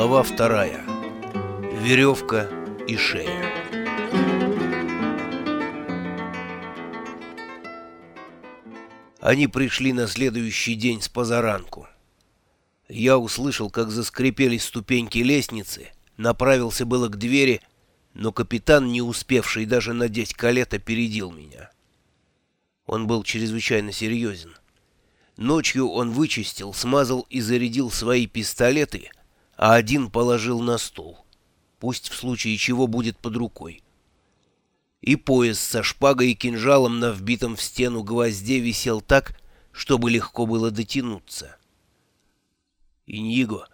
Глава вторая. Веревка и шея. Они пришли на следующий день с позаранку. Я услышал, как заскрипели ступеньки лестницы, направился было к двери, но капитан, не успевший даже надеть калет, опередил меня. Он был чрезвычайно серьезен. Ночью он вычистил, смазал и зарядил свои пистолеты, а один положил на стол. Пусть в случае чего будет под рукой. И пояс со шпагой и кинжалом на вбитом в стену гвозде висел так, чтобы легко было дотянуться. «Иньиго,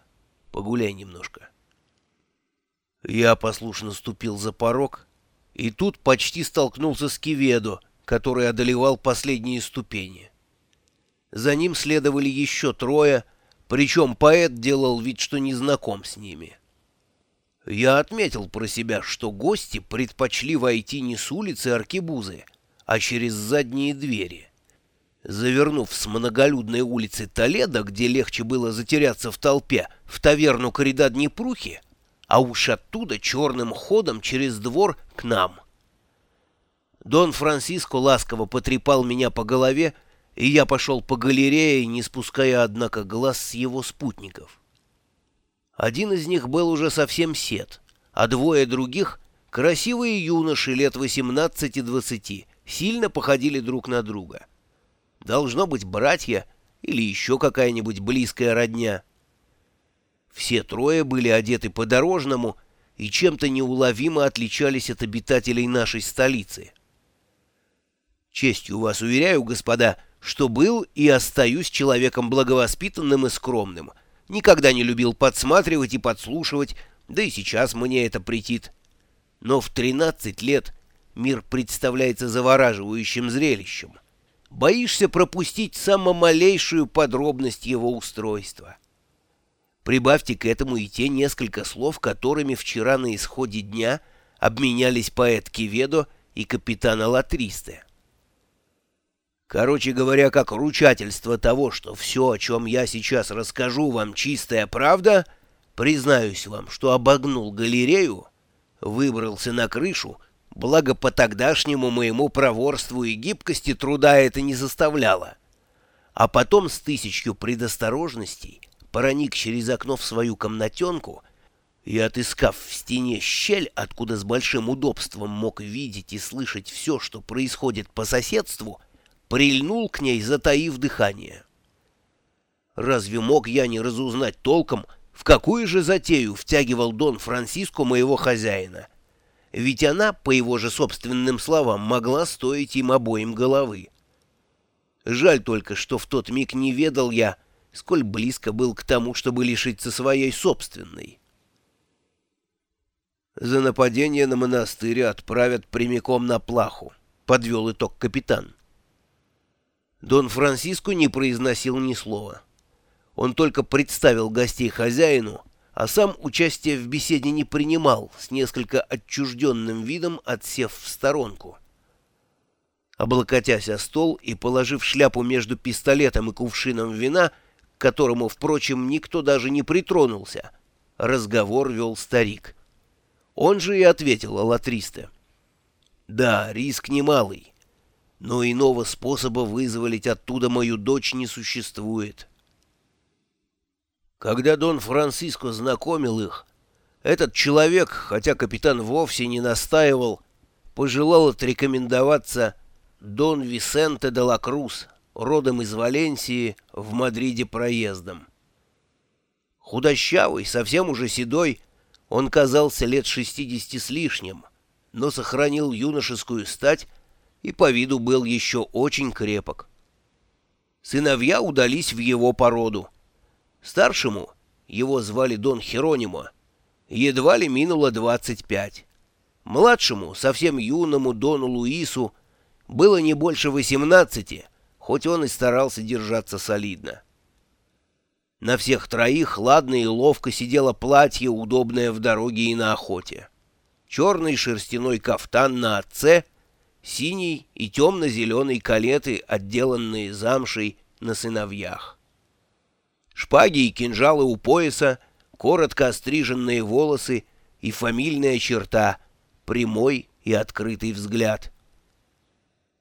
погуляй немножко». Я послушно ступил за порог, и тут почти столкнулся с Киведо, который одолевал последние ступени. За ним следовали еще трое, причем поэт делал вид, что не знаком с ними. Я отметил про себя, что гости предпочли войти не с улицы Аркебузы, а через задние двери. Завернув с многолюдной улицы Толедо, где легче было затеряться в толпе, в таверну Корида Днепрухи, а уж оттуда черным ходом через двор к нам. Дон Франциско ласково потрепал меня по голове, и я пошел по галерее, не спуская, однако, глаз с его спутников. Один из них был уже совсем сед, а двое других — красивые юноши лет 18-20, сильно походили друг на друга. Должно быть братья или еще какая-нибудь близкая родня. Все трое были одеты по-дорожному и чем-то неуловимо отличались от обитателей нашей столицы. Честью вас уверяю, господа, что был и остаюсь человеком благовоспитанным и скромным. Никогда не любил подсматривать и подслушивать, да и сейчас мне это претит. Но в 13 лет мир представляется завораживающим зрелищем. Боишься пропустить самую малейшую подробность его устройства. Прибавьте к этому и те несколько слов, которыми вчера на исходе дня обменялись поэт Киведо и капитан Алатристе. Короче говоря, как ручательство того, что все, о чем я сейчас расскажу вам, чистая правда, признаюсь вам, что обогнул галерею, выбрался на крышу, благо по тогдашнему моему проворству и гибкости труда это не заставляло. А потом с тысячью предосторожностей проник через окно в свою комнатенку и, отыскав в стене щель, откуда с большим удобством мог видеть и слышать все, что происходит по соседству, прильнул к ней, затаив дыхание. Разве мог я не разузнать толком, в какую же затею втягивал Дон Франциско моего хозяина? Ведь она, по его же собственным словам, могла стоить им обоим головы. Жаль только, что в тот миг не ведал я, сколь близко был к тому, чтобы лишиться своей собственной. За нападение на монастырь отправят прямиком на плаху, подвел итог капитан. Дон Франциско не произносил ни слова. Он только представил гостей хозяину, а сам участие в беседе не принимал, с несколько отчужденным видом отсев в сторонку. Облокотясь о стол и положив шляпу между пистолетом и кувшином вина, к которому, впрочем, никто даже не притронулся, разговор вел старик. Он же и ответил Аллатристе. «Да, риск немалый но иного способа вызволить оттуда мою дочь не существует. Когда Дон Франциско знакомил их, этот человек, хотя капитан вовсе не настаивал, пожелал отрекомендоваться Дон Висенте де ла Круз, родом из Валенсии, в Мадриде проездом. Худощавый, совсем уже седой, он казался лет шестидесяти с лишним, но сохранил юношескую стать и по виду был еще очень крепок. Сыновья удались в его породу. Старшему, его звали Дон Херонимо, едва ли минуло двадцать пять. Младшему, совсем юному Дону Луису, было не больше восемнадцати, хоть он и старался держаться солидно. На всех троих ладно и ловко сидело платье, удобное в дороге и на охоте. Черный шерстяной кафтан на отце — синий и темно-зеленый калеты, отделанные замшей на сыновьях. Шпаги и кинжалы у пояса, коротко остриженные волосы и фамильная черта, прямой и открытый взгляд.